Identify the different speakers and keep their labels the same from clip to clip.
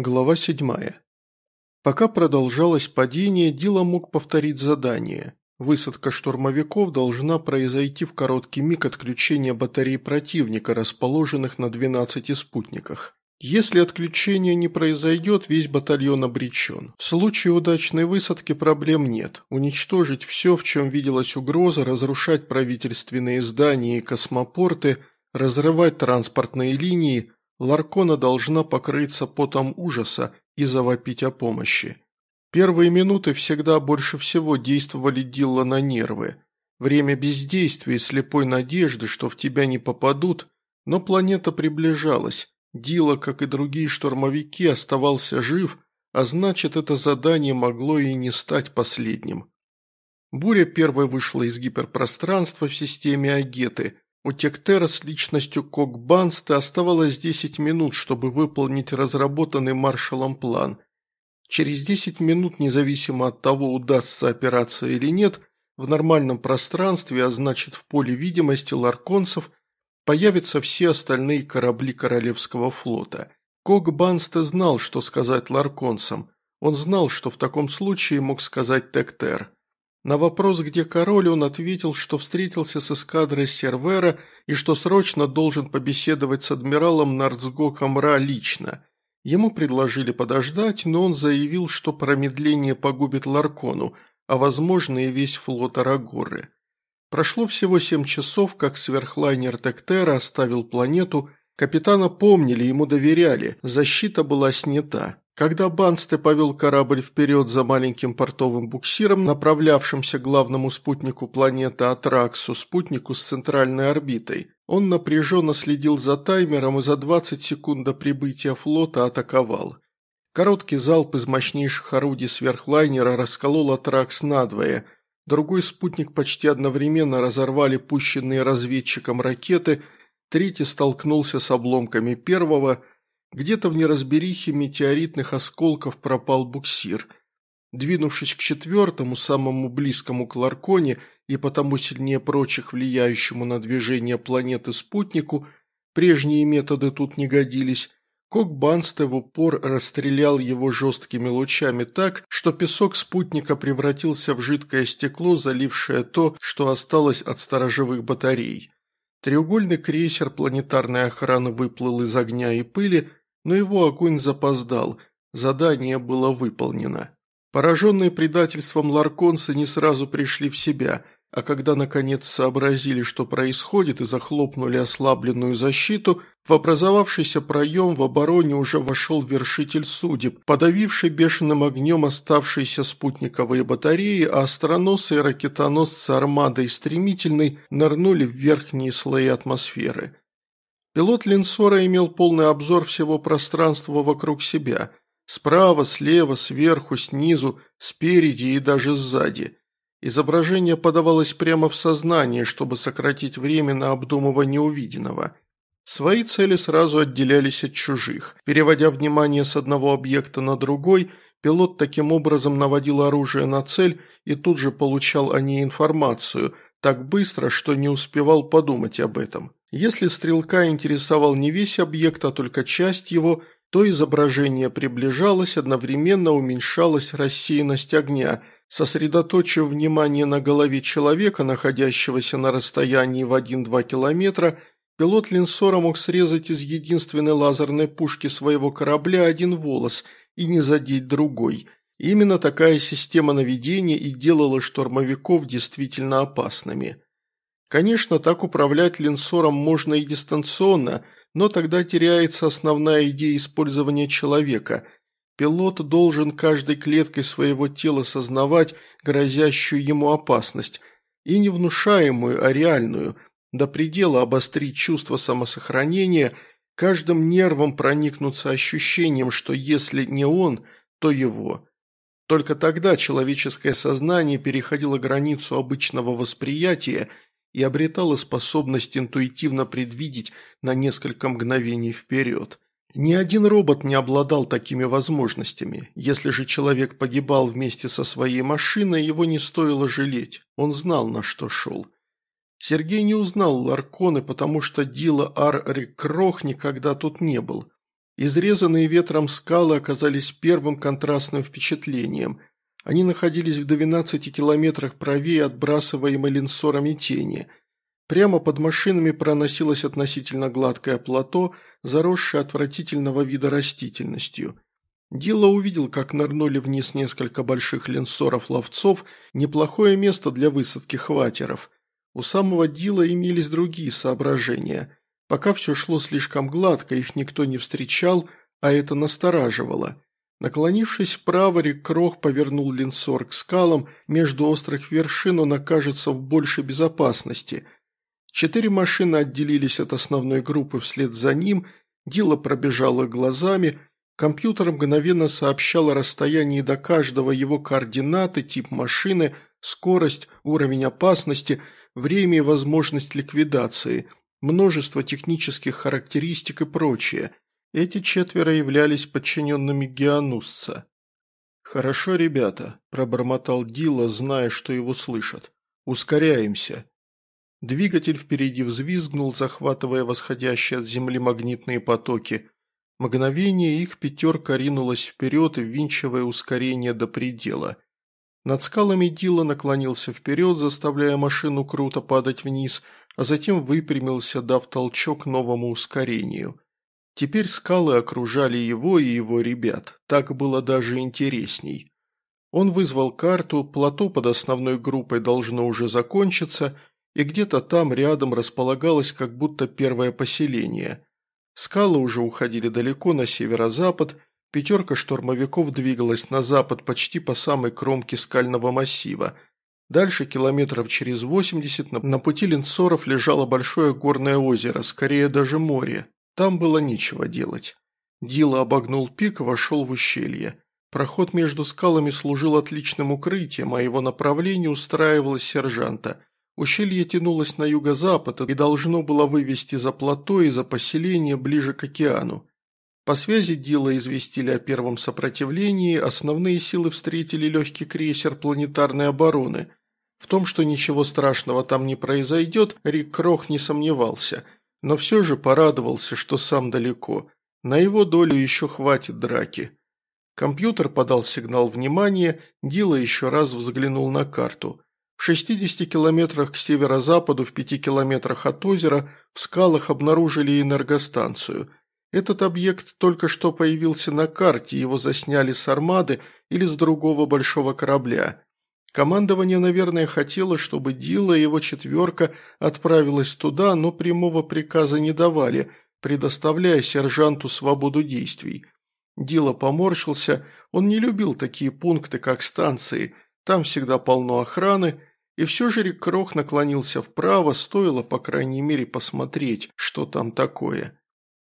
Speaker 1: Глава 7. Пока продолжалось падение, Дила мог повторить задание. Высадка штурмовиков должна произойти в короткий миг отключения батарей противника, расположенных на 12 спутниках. Если отключение не произойдет, весь батальон обречен. В случае удачной высадки проблем нет. Уничтожить все, в чем виделась угроза, разрушать правительственные здания и космопорты, разрывать транспортные линии – Ларкона должна покрыться потом ужаса и завопить о помощи. Первые минуты всегда больше всего действовали Дилла на нервы. Время бездействия и слепой надежды, что в тебя не попадут, но планета приближалась. Дила, как и другие штурмовики, оставался жив, а значит, это задание могло и не стать последним. Буря первой вышла из гиперпространства в системе Агеты – у Тектера с личностью Кокбанста оставалось 10 минут, чтобы выполнить разработанный маршалом план. Через 10 минут, независимо от того, удастся операция или нет, в нормальном пространстве, а значит в поле видимости ларконцев, появятся все остальные корабли Королевского флота. Кокбанста знал, что сказать ларконцам. Он знал, что в таком случае мог сказать Тектер. На вопрос, где король, он ответил, что встретился с эскадрой Сервера и что срочно должен побеседовать с адмиралом Нардсгоком Ра лично. Ему предложили подождать, но он заявил, что промедление погубит Ларкону, а возможно и весь флот Арагоры. Прошло всего семь часов, как сверхлайнер Тектера оставил планету, капитана помнили, ему доверяли, защита была снята. Когда Бансте повел корабль вперед за маленьким портовым буксиром, направлявшимся к главному спутнику планеты Атраксу, спутнику с центральной орбитой, он напряженно следил за таймером и за 20 секунд до прибытия флота атаковал. Короткий залп из мощнейших орудий сверхлайнера расколол Атракс надвое. Другой спутник почти одновременно разорвали пущенные разведчиком ракеты, третий столкнулся с обломками первого – где-то в неразберихе метеоритных осколков пропал буксир. Двинувшись к четвертому, самому близкому к Ларконе и потому сильнее прочих влияющему на движение планеты спутнику, прежние методы тут не годились, Кок Бансте в упор расстрелял его жесткими лучами так, что песок спутника превратился в жидкое стекло, залившее то, что осталось от сторожевых батарей. Треугольный крейсер планетарной охраны выплыл из огня и пыли, но его огонь запоздал, задание было выполнено. Пораженные предательством ларконцы не сразу пришли в себя, а когда наконец сообразили, что происходит, и захлопнули ослабленную защиту, в образовавшийся проем в обороне уже вошел вершитель судеб, подавивший бешеным огнем оставшиеся спутниковые батареи, а остроносы и ракетоносцы армадой стремительной нырнули в верхние слои атмосферы. Пилот Линсора имел полный обзор всего пространства вокруг себя. Справа, слева, сверху, снизу, спереди и даже сзади. Изображение подавалось прямо в сознание, чтобы сократить время на обдумывание увиденного. Свои цели сразу отделялись от чужих. Переводя внимание с одного объекта на другой, пилот таким образом наводил оружие на цель и тут же получал о ней информацию, так быстро, что не успевал подумать об этом. Если стрелка интересовал не весь объект, а только часть его, то изображение приближалось, одновременно уменьшалась рассеянность огня. Сосредоточив внимание на голове человека, находящегося на расстоянии в 1-2 километра, пилот линсора мог срезать из единственной лазерной пушки своего корабля один волос и не задеть другой. Именно такая система наведения и делала штурмовиков действительно опасными. Конечно, так управлять линсором можно и дистанционно, но тогда теряется основная идея использования человека. Пилот должен каждой клеткой своего тела сознавать грозящую ему опасность, и не внушаемую, а реальную, до предела обострить чувство самосохранения, каждым нервом проникнуться ощущением, что если не он, то его. Только тогда человеческое сознание переходило границу обычного восприятия – и обретала способность интуитивно предвидеть на несколько мгновений вперед. Ни один робот не обладал такими возможностями. Если же человек погибал вместе со своей машиной, его не стоило жалеть. Он знал, на что шел. Сергей не узнал Ларконы, потому что Дила Ар Рикрох никогда тут не был. Изрезанные ветром скалы оказались первым контрастным впечатлением. Они находились в 12 километрах правее отбрасываемой линсорами тени. Прямо под машинами проносилось относительно гладкое плато, заросшее отвратительного вида растительностью. Дилла увидел, как нырнули вниз несколько больших линсоров-ловцов, неплохое место для высадки хватеров. У самого Дила имелись другие соображения – Пока все шло слишком гладко, их никто не встречал, а это настораживало. Наклонившись вправо, Рик Крох повернул линсор к скалам, между острых вершин он окажется в большей безопасности. Четыре машины отделились от основной группы вслед за ним, Дила пробежала глазами, компьютер мгновенно сообщал о расстоянии до каждого его координаты, тип машины, скорость, уровень опасности, время и возможность ликвидации – множество технических характеристик и прочее. Эти четверо являлись подчиненными Геонусца. «Хорошо, ребята», – пробормотал Дила, зная, что его слышат. «Ускоряемся». Двигатель впереди взвизгнул, захватывая восходящие от земли магнитные потоки. Мгновение их пятерка ринулась вперед, ввинчивая ускорение до предела. Над скалами Дила наклонился вперед, заставляя машину круто падать вниз – а затем выпрямился, дав толчок новому ускорению. Теперь скалы окружали его и его ребят, так было даже интересней. Он вызвал карту, плато под основной группой должно уже закончиться, и где-то там рядом располагалось как будто первое поселение. Скалы уже уходили далеко на северо-запад, пятерка штурмовиков двигалась на запад почти по самой кромке скального массива – Дальше, километров через 80, на, пути линцоров лежало большое горное озеро, скорее даже море. Там было нечего делать. Дила обогнул пик и вошел в ущелье. Проход между скалами служил отличным укрытием, а его направление устраивало сержанта. Ущелье тянулось на юго-запад и должно было вывести за плато и за поселение ближе к океану. По связи Дила известили о первом сопротивлении, основные силы встретили легкий крейсер планетарной обороны – в том, что ничего страшного там не произойдет, Рик Крох не сомневался, но все же порадовался, что сам далеко. На его долю еще хватит драки. Компьютер подал сигнал внимания, Дила еще раз взглянул на карту. В 60 километрах к северо-западу, в 5 километрах от озера, в скалах обнаружили энергостанцию. Этот объект только что появился на карте, его засняли с армады или с другого большого корабля. Командование, наверное, хотело, чтобы Дила и его четверка отправилась туда, но прямого приказа не давали, предоставляя сержанту свободу действий. Дила поморщился, он не любил такие пункты, как станции, там всегда полно охраны, и все же Рик Крох наклонился вправо, стоило, по крайней мере, посмотреть, что там такое.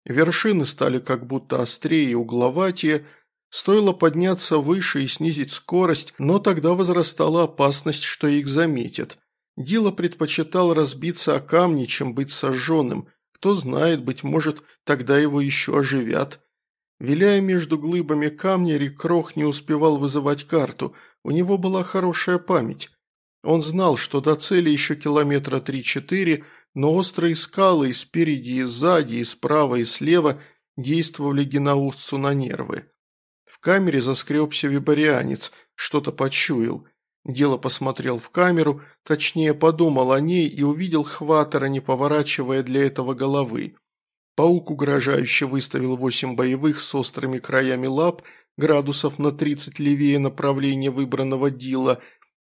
Speaker 1: Вершины стали как будто острее и угловатее, Стоило подняться выше и снизить скорость, но тогда возрастала опасность, что их заметят. Дила предпочитал разбиться о камни, чем быть сожженным. Кто знает, быть может, тогда его еще оживят. Виляя между глыбами камня, Рикрох не успевал вызывать карту. У него была хорошая память. Он знал, что до цели еще километра три-четыре, но острые скалы и спереди, и сзади, и справа, и слева действовали генаустцу на нервы камере заскребся вибарианец, что-то почуял. Дело посмотрел в камеру, точнее подумал о ней и увидел хватера, не поворачивая для этого головы. Паук угрожающе выставил восемь боевых с острыми краями лап, градусов на тридцать левее направления выбранного Дила,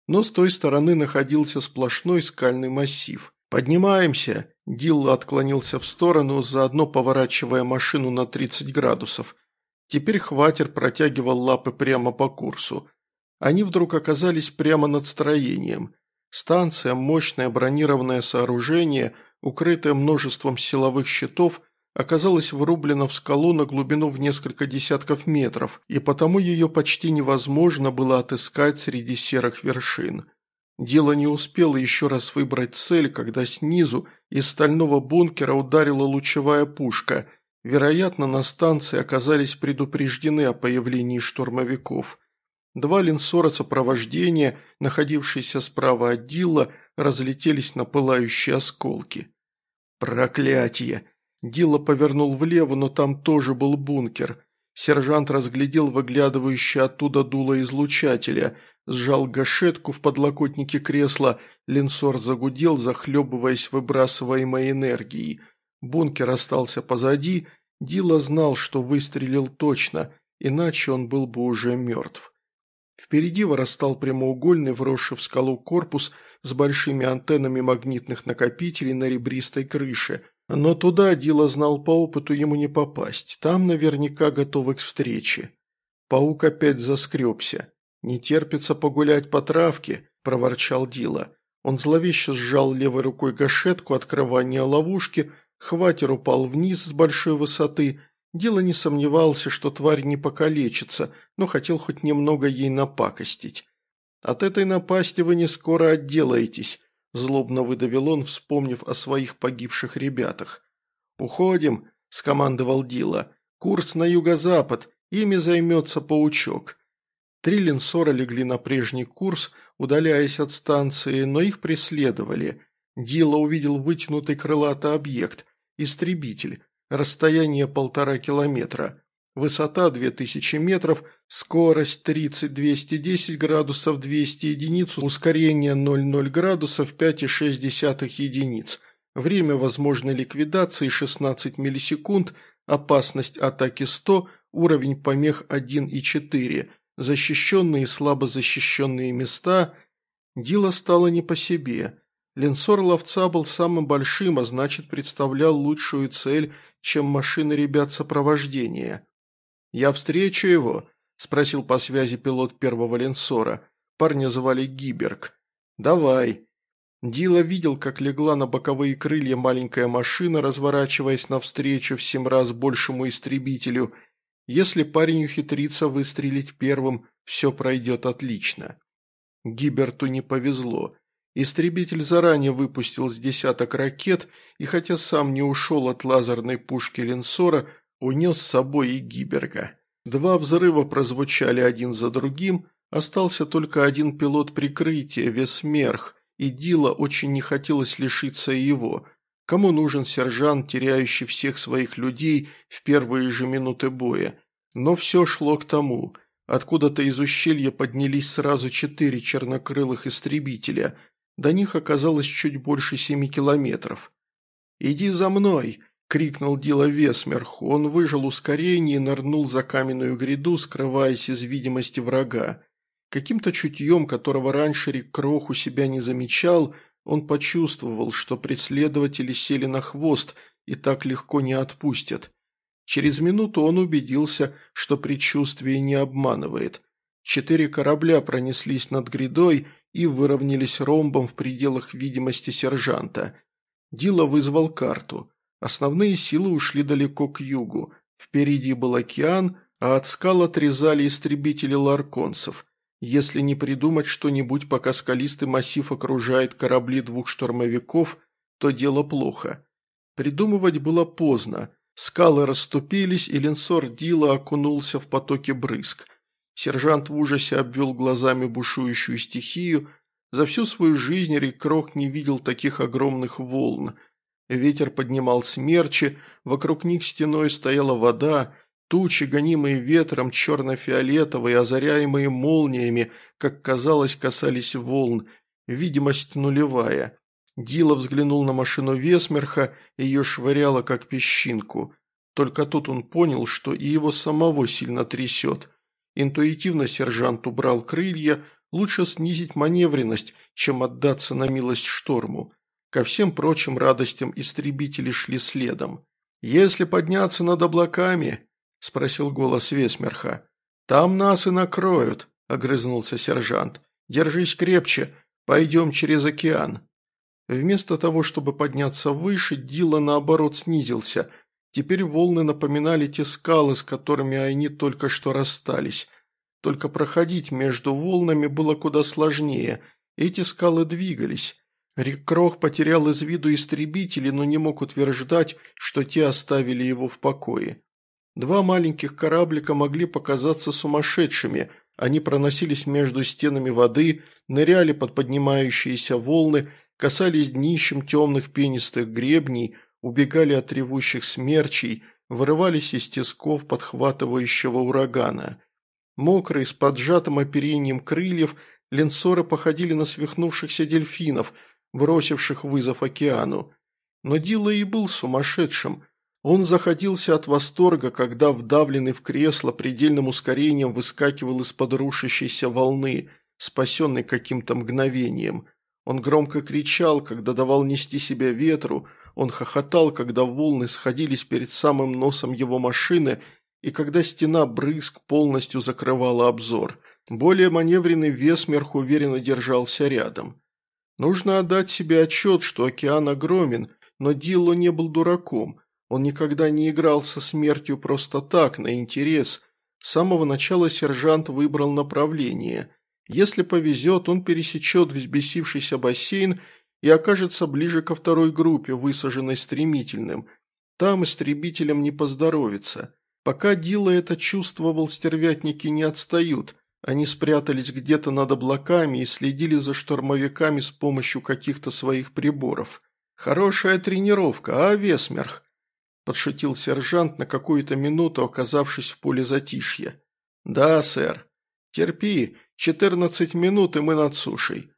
Speaker 1: но с той стороны находился сплошной скальный массив. «Поднимаемся!» Дилла отклонился в сторону, заодно поворачивая машину на 30 градусов – Теперь хватер протягивал лапы прямо по курсу. Они вдруг оказались прямо над строением. Станция, мощное бронированное сооружение, укрытое множеством силовых щитов, оказалась врублена в скалу на глубину в несколько десятков метров, и потому ее почти невозможно было отыскать среди серых вершин. Дело не успело еще раз выбрать цель, когда снизу из стального бункера ударила лучевая пушка – Вероятно, на станции оказались предупреждены о появлении штурмовиков. Два линсора сопровождения, находившиеся справа от Дилла, разлетелись на пылающие осколки. «Проклятие!» Дилла повернул влево, но там тоже был бункер. Сержант разглядел выглядывающее оттуда дуло излучателя, сжал гашетку в подлокотнике кресла, линсор загудел, захлебываясь выбрасываемой энергией. Бункер остался позади, Дила знал, что выстрелил точно, иначе он был бы уже мертв. Впереди вырастал прямоугольный, вросший в скалу корпус с большими антеннами магнитных накопителей на ребристой крыше. Но туда Дила знал по опыту ему не попасть, там наверняка готовы к встрече. Паук опять заскребся. «Не терпится погулять по травке», – проворчал Дила. Он зловеще сжал левой рукой гашетку открывания ловушки, хватер упал вниз с большой высоты. Дила не сомневался, что тварь не покалечится, но хотел хоть немного ей напакостить. «От этой напасти вы не скоро отделаетесь», – злобно выдавил он, вспомнив о своих погибших ребятах. «Уходим», – скомандовал Дила. «Курс на юго-запад, ими займется паучок». Три линсора легли на прежний курс, удаляясь от станции, но их преследовали. Дила увидел вытянутый крылатый объект – истребитель, расстояние полтора километра. Высота 2000 метров, скорость 30-210 градусов 200 единиц, ускорение 0,0 градусов 5,6 единиц. Время возможной ликвидации 16 миллисекунд, опасность атаки 100, уровень помех 1,4, защищенные и слабо защищенные места. Дила стало не по себе. Ленсор ловца был самым большим, а значит представлял лучшую цель, чем машины ребят сопровождения. «Я встречу его?» – спросил по связи пилот первого линсора. Парня звали Гиберг. «Давай». Дила видел, как легла на боковые крылья маленькая машина, разворачиваясь навстречу в семь раз большему истребителю. Если парень ухитрится выстрелить первым, все пройдет отлично. Гиберту не повезло. Истребитель заранее выпустил с десяток ракет, и хотя сам не ушел от лазерной пушки Ленсора, унес с собой и Гиберга. Два взрыва прозвучали один за другим, остался только один пилот прикрытия, Весмерх, и Дила очень не хотелось лишиться его. Кому нужен сержант, теряющий всех своих людей в первые же минуты боя? Но все шло к тому. Откуда-то из ущелья поднялись сразу четыре чернокрылых истребителя. До них оказалось чуть больше семи километров. «Иди за мной!» – крикнул Дила Весмерх. Он выжил ускорение и нырнул за каменную гряду, скрываясь из видимости врага. Каким-то чутьем, которого раньше Рик Крох у себя не замечал, он почувствовал, что преследователи сели на хвост и так легко не отпустят. Через минуту он убедился, что предчувствие не обманывает. Четыре корабля пронеслись над грядой и выровнялись ромбом в пределах видимости сержанта. Дила вызвал карту. Основные силы ушли далеко к югу. Впереди был океан, а от скал отрезали истребители ларконцев. Если не придумать что-нибудь, пока скалистый массив окружает корабли двух штурмовиков, то дело плохо. Придумывать было поздно. Скалы расступились, и линсор Дила окунулся в потоке брызг. Сержант в ужасе обвел глазами бушующую стихию. За всю свою жизнь Рик Крох не видел таких огромных волн – Ветер поднимал смерчи, вокруг них стеной стояла вода, тучи, гонимые ветром, черно-фиолетовые, озаряемые молниями, как казалось, касались волн, видимость нулевая. Дила взглянул на машину Весмерха, ее швыряло, как песчинку. Только тут он понял, что и его самого сильно трясет. Интуитивно сержант убрал крылья, лучше снизить маневренность, чем отдаться на милость шторму. Ко всем прочим радостям истребители шли следом. «Если подняться над облаками», – спросил голос Весмерха, – «там нас и накроют», – огрызнулся сержант. «Держись крепче, пойдем через океан». Вместо того, чтобы подняться выше, Дила наоборот снизился. Теперь волны напоминали те скалы, с которыми они только что расстались. Только проходить между волнами было куда сложнее. Эти скалы двигались. Рик Крох потерял из виду истребители, но не мог утверждать, что те оставили его в покое. Два маленьких кораблика могли показаться сумасшедшими, они проносились между стенами воды, ныряли под поднимающиеся волны, касались днищем темных пенистых гребней, убегали от ревущих смерчей, вырывались из тисков подхватывающего урагана. Мокрые, с поджатым оперением крыльев, ленсоры походили на свихнувшихся дельфинов, бросивших вызов океану. Но Дилла и был сумасшедшим. Он заходился от восторга, когда, вдавленный в кресло, предельным ускорением выскакивал из-под рушащейся волны, спасенный каким-то мгновением. Он громко кричал, когда давал нести себя ветру, он хохотал, когда волны сходились перед самым носом его машины и когда стена брызг полностью закрывала обзор. Более маневренный Весмерх уверенно держался рядом. Нужно отдать себе отчет, что океан огромен, но Дилло не был дураком. Он никогда не играл со смертью просто так, на интерес. С самого начала сержант выбрал направление. Если повезет, он пересечет взбесившийся бассейн и окажется ближе ко второй группе, высаженной стремительным. Там истребителям не поздоровится. Пока Дила это чувствовал, стервятники не отстают. Они спрятались где-то над облаками и следили за штурмовиками с помощью каких-то своих приборов. «Хорошая тренировка, а, Весмерх?» – подшутил сержант на какую-то минуту, оказавшись в поле затишья. «Да, сэр. Терпи, четырнадцать минут, и мы над сушей.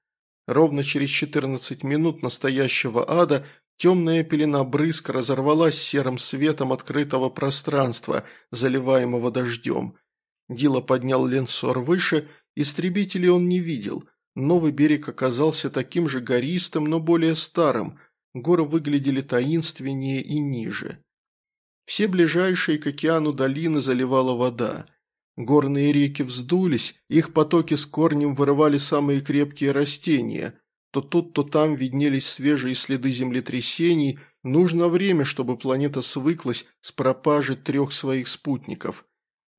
Speaker 1: Ровно через 14 минут настоящего ада темная пелена брызг разорвалась серым светом открытого пространства, заливаемого дождем. Дила поднял ленсор выше, истребителей он не видел. Новый берег оказался таким же гористым, но более старым. Горы выглядели таинственнее и ниже. Все ближайшие к океану долины заливала вода – Горные реки вздулись, их потоки с корнем вырывали самые крепкие растения. То тут, то там виднелись свежие следы землетрясений. Нужно время, чтобы планета свыклась с пропажей трех своих спутников.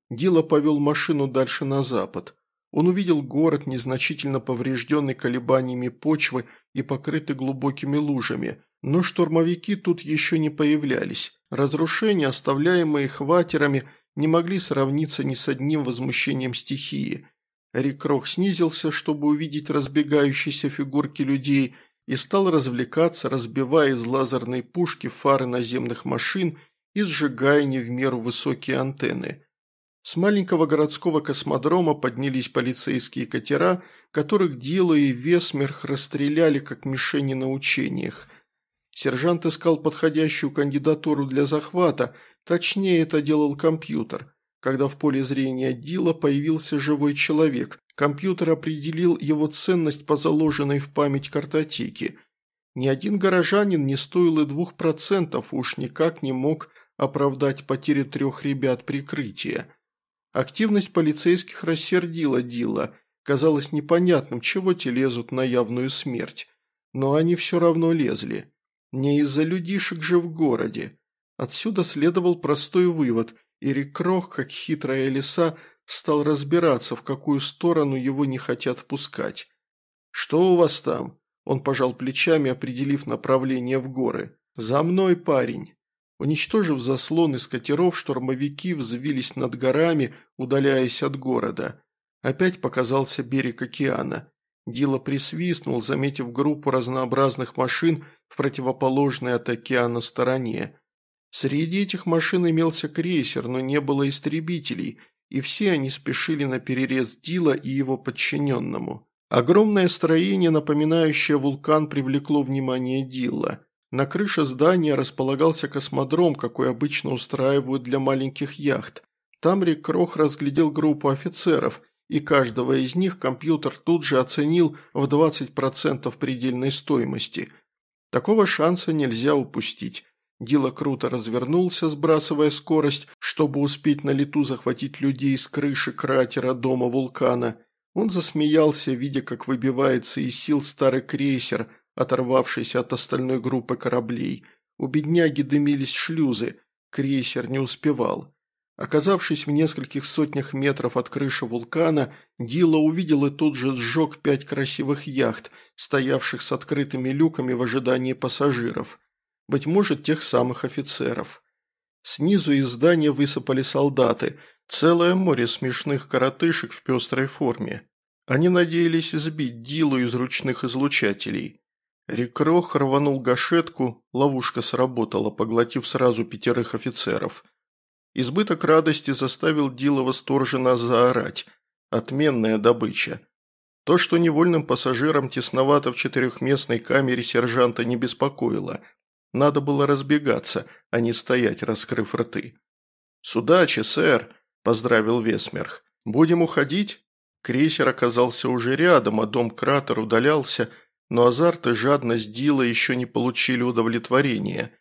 Speaker 1: Дила повел машину дальше на запад. Он увидел город, незначительно поврежденный колебаниями почвы и покрытый глубокими лужами. Но штурмовики тут еще не появлялись. Разрушения, оставляемые хватерами – не могли сравниться ни с одним возмущением стихии. Рикрох снизился, чтобы увидеть разбегающиеся фигурки людей, и стал развлекаться, разбивая из лазерной пушки фары наземных машин и сжигая не в меру высокие антенны. С маленького городского космодрома поднялись полицейские катера, которых Дило и Весмерх расстреляли как мишени на учениях. Сержант искал подходящую кандидатуру для захвата – Точнее, это делал компьютер. Когда в поле зрения Дила появился живой человек, компьютер определил его ценность по заложенной в память картотеке. Ни один горожанин не стоил и двух процентов, уж никак не мог оправдать потерю трех ребят прикрытия. Активность полицейских рассердила Дила. Казалось непонятным, чего те лезут на явную смерть. Но они все равно лезли. Не из-за людишек же в городе. Отсюда следовал простой вывод, и Рикрох, как хитрая лиса, стал разбираться, в какую сторону его не хотят пускать. «Что у вас там?» Он пожал плечами, определив направление в горы. «За мной, парень!» Уничтожив заслон из катеров, штурмовики взвились над горами, удаляясь от города. Опять показался берег океана. Дила присвистнул, заметив группу разнообразных машин в противоположной от океана стороне. Среди этих машин имелся крейсер, но не было истребителей, и все они спешили на перерез Дила и его подчиненному. Огромное строение, напоминающее вулкан, привлекло внимание Дилла. На крыше здания располагался космодром, какой обычно устраивают для маленьких яхт. Там Рик Крох разглядел группу офицеров, и каждого из них компьютер тут же оценил в 20% предельной стоимости. Такого шанса нельзя упустить. Дила круто развернулся, сбрасывая скорость, чтобы успеть на лету захватить людей с крыши кратера дома вулкана. Он засмеялся, видя, как выбивается из сил старый крейсер, оторвавшийся от остальной группы кораблей. У бедняги дымились шлюзы, крейсер не успевал. Оказавшись в нескольких сотнях метров от крыши вулкана, Дила увидел и тут же сжег пять красивых яхт, стоявших с открытыми люками в ожидании пассажиров быть может, тех самых офицеров. Снизу из здания высыпали солдаты, целое море смешных коротышек в пестрой форме. Они надеялись сбить Дилу из ручных излучателей. Рекрох рванул гашетку, ловушка сработала, поглотив сразу пятерых офицеров. Избыток радости заставил Дила восторженно заорать. Отменная добыча. То, что невольным пассажирам тесновато в четырехместной камере сержанта не беспокоило. Надо было разбегаться, а не стоять, раскрыв рты. «С удачи, сэр!» – поздравил Весмерх. «Будем уходить?» Крейсер оказался уже рядом, а дом-кратер удалялся, но азарт и жадность Дила еще не получили удовлетворения.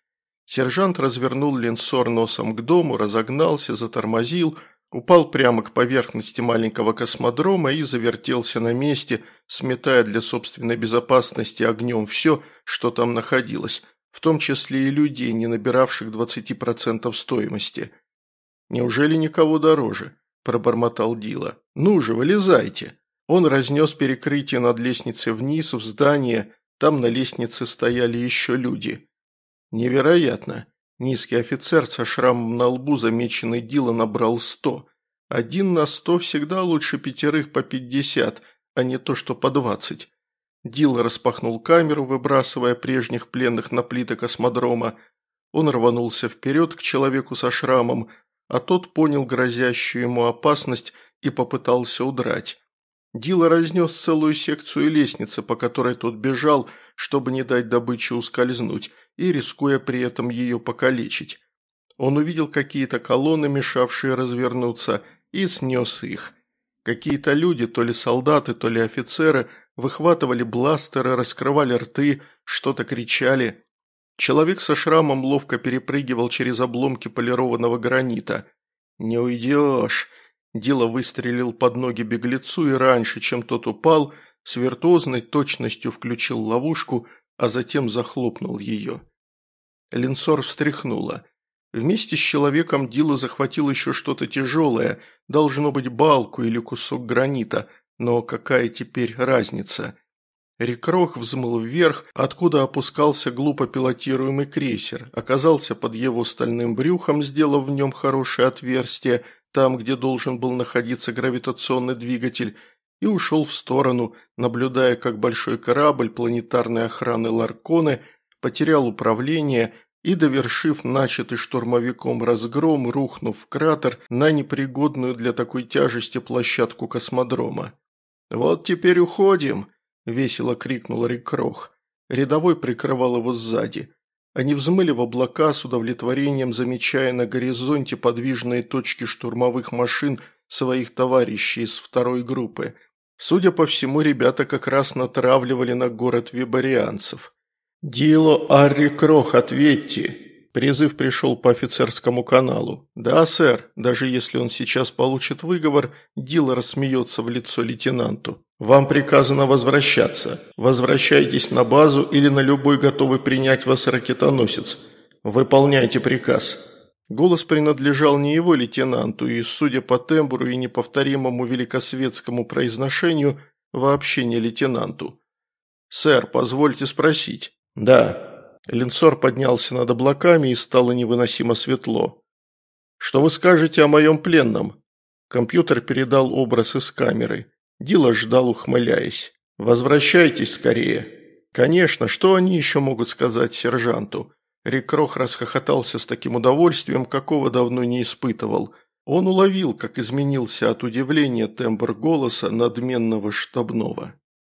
Speaker 1: Сержант развернул линсор носом к дому, разогнался, затормозил, упал прямо к поверхности маленького космодрома и завертелся на месте, сметая для собственной безопасности огнем все, что там находилось, в том числе и людей, не набиравших 20% стоимости. «Неужели никого дороже?» – пробормотал Дила. «Ну же, вылезайте!» Он разнес перекрытие над лестницей вниз, в здание, там на лестнице стояли еще люди – Невероятно. Низкий офицер со шрамом на лбу, замеченный Дила, набрал сто. Один на сто всегда лучше пятерых по пятьдесят, а не то, что по двадцать. Дил распахнул камеру, выбрасывая прежних пленных на плиты космодрома. Он рванулся вперед к человеку со шрамом, а тот понял грозящую ему опасность и попытался удрать. Дила разнес целую секцию лестницы, по которой тот бежал, чтобы не дать добыче ускользнуть, и рискуя при этом ее покалечить. Он увидел какие-то колонны, мешавшие развернуться, и снес их. Какие-то люди, то ли солдаты, то ли офицеры, выхватывали бластеры, раскрывали рты, что-то кричали. Человек со шрамом ловко перепрыгивал через обломки полированного гранита. «Не уйдешь!» Дила выстрелил под ноги беглецу и раньше, чем тот упал, с виртуозной точностью включил ловушку, а затем захлопнул ее. Линсор встряхнула. Вместе с человеком Дила захватил еще что-то тяжелое, должно быть балку или кусок гранита, но какая теперь разница? Рекрох взмыл вверх, откуда опускался глупо пилотируемый крейсер, оказался под его стальным брюхом, сделав в нем хорошее отверстие, там, где должен был находиться гравитационный двигатель, и ушел в сторону, наблюдая, как большой корабль планетарной охраны Ларконы – потерял управление и, довершив начатый штурмовиком разгром, рухнув в кратер на непригодную для такой тяжести площадку космодрома. «Вот теперь уходим!» – весело крикнул Рикрох. Рядовой прикрывал его сзади. Они взмыли в облака с удовлетворением, замечая на горизонте подвижные точки штурмовых машин своих товарищей из второй группы. Судя по всему, ребята как раз натравливали на город вибарианцев. «Дило Арри Крох, ответьте!» Призыв пришел по офицерскому каналу. «Да, сэр, даже если он сейчас получит выговор, Дило рассмеется в лицо лейтенанту. Вам приказано возвращаться. Возвращайтесь на базу или на любой готовый принять вас ракетоносец. Выполняйте приказ». Голос принадлежал не его лейтенанту и, судя по тембру и неповторимому великосветскому произношению, вообще не лейтенанту. «Сэр, позвольте спросить». «Да». Линсор поднялся над облаками и стало невыносимо светло. «Что вы скажете о моем пленном?» Компьютер передал образ из камеры. Дила ждал, ухмыляясь. «Возвращайтесь скорее». «Конечно, что они еще могут сказать сержанту?» Рикрох расхохотался с таким удовольствием, какого давно не испытывал. Он уловил, как изменился от удивления тембр голоса надменного штабного.